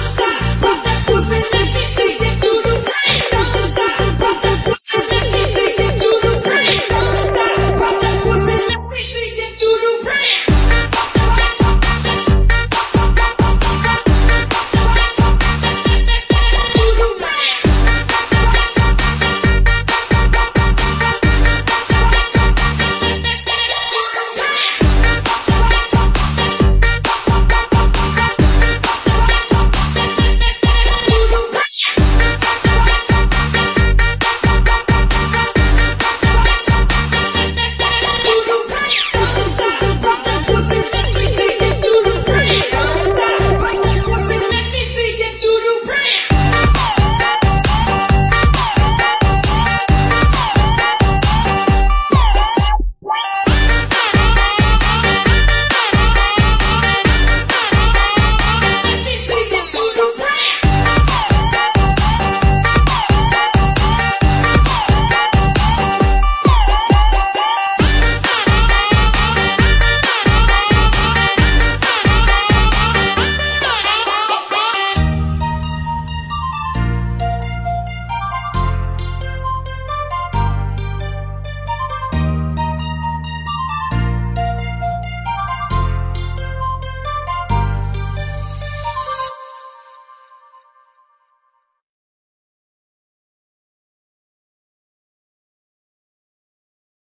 Stop.